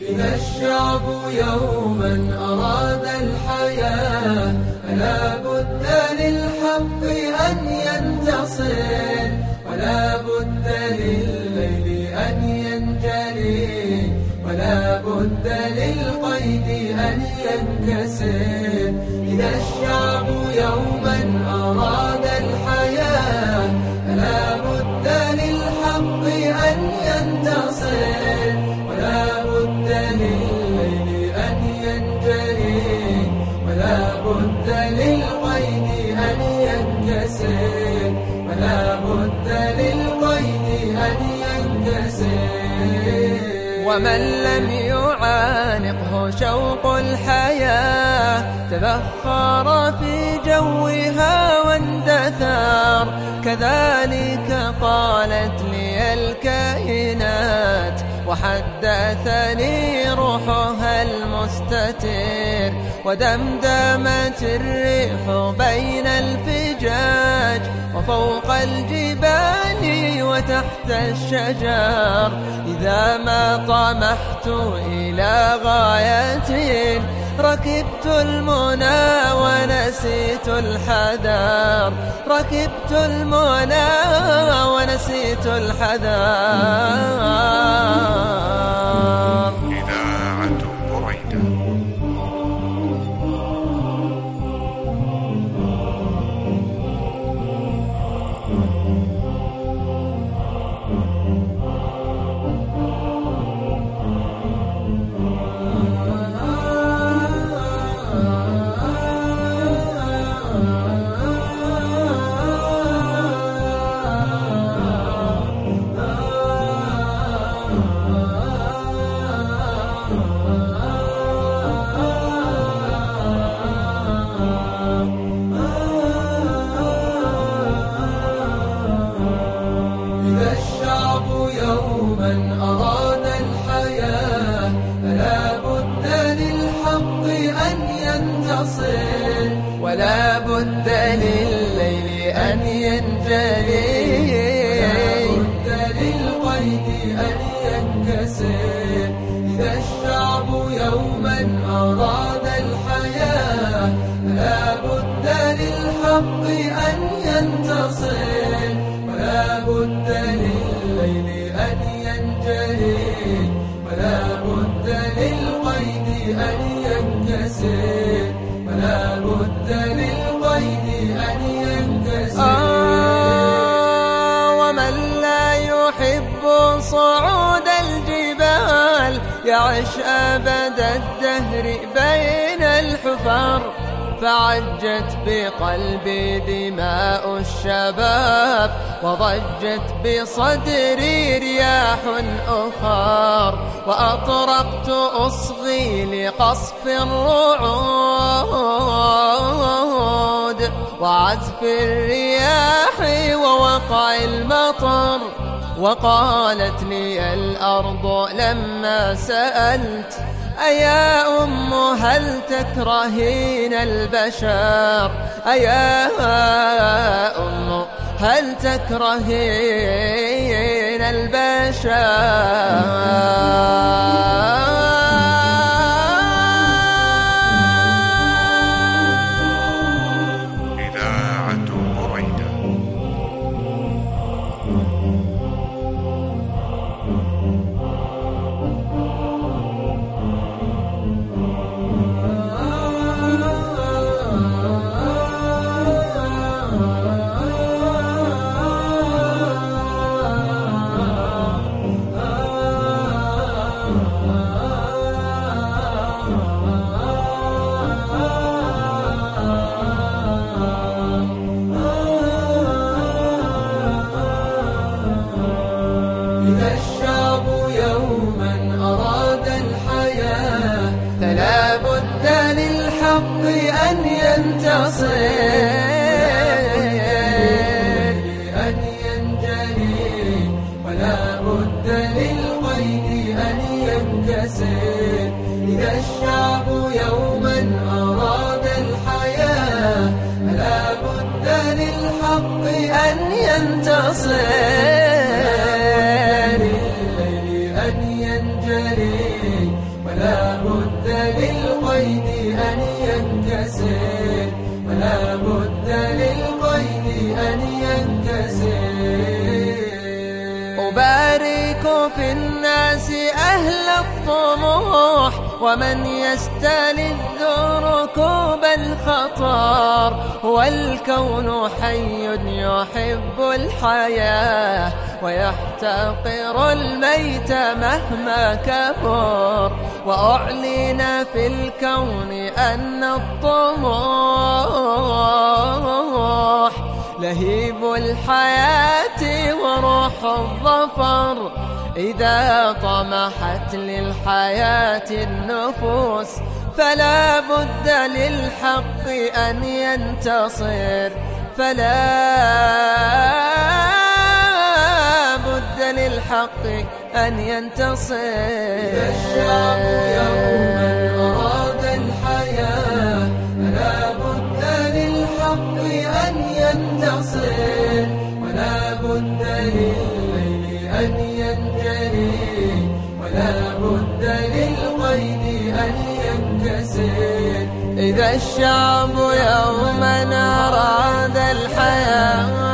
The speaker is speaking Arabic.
إذا الشعب يوما أراد الحياة فلا بد للحق أن ينتصر ولا بد للليل أن ينجلي ولا بد للقيد أن ينكسر. إذا الشعب يوما أراد الحياة فلا بد للحق أن ينتصر. للليل أن ينجلي ولا بد للقيد أن ينكسر. ولا بد للقيد أن ينكسر. ومن لم يعانقه شوق الحياة تبخر في جوها واندثر كذلك قالت وحدثني روحها المستتر ودمدمت الريح بين الفجاج وفوق الجبال وتحت الشجر. إذا ما طمحت إلى غاية ركبت المنى ونسيت الحذر. ركبت المنى ونسيت الحذر. يوما أراد الحياة فلا بد للحق أن ينتصر. ولا بد لليل أن ينجلي. ولا بد للقيد أن ينكسر. إذا الشعب يوما أراد الحياة فلا بد للحق أن ينتصر. أن ينكسر ولا بد للقيد أن ينكسر. آه ومن لا يحب صعود الجبال يعش أبد الدهر بين الحفر. فعجت بقلبي دماء الشباب وضجت بصدري رياح أخر. وأطرقت أصغي لقصف الرعود وعزف الرياح ووقع المطر وقالت لي الأرض لما سألت أيا أم هل تكرهين البشر؟ أيا أم هل تكرهين البشر. بد للقيد أن ينكسر. إذا الشعب يوما أراد الحياة فلا بد للحق أن ينتصر. ومن يستلذ ركوب الخطر والكون حي يحب الحياة ويحتقر الميت مهما كبر. وأعلن في الكون أن الطموح لهيب الحياة وروح الظفر. إذا طمحت للحياة النفوس فلا بد للحق أن ينتصر. فلا بد للحق أن ينتصر. إذا الشعب يوما أراد أن ينجلي ولا بد للقيد أن ينكسر. إذا الشعب يوما أراد الحياة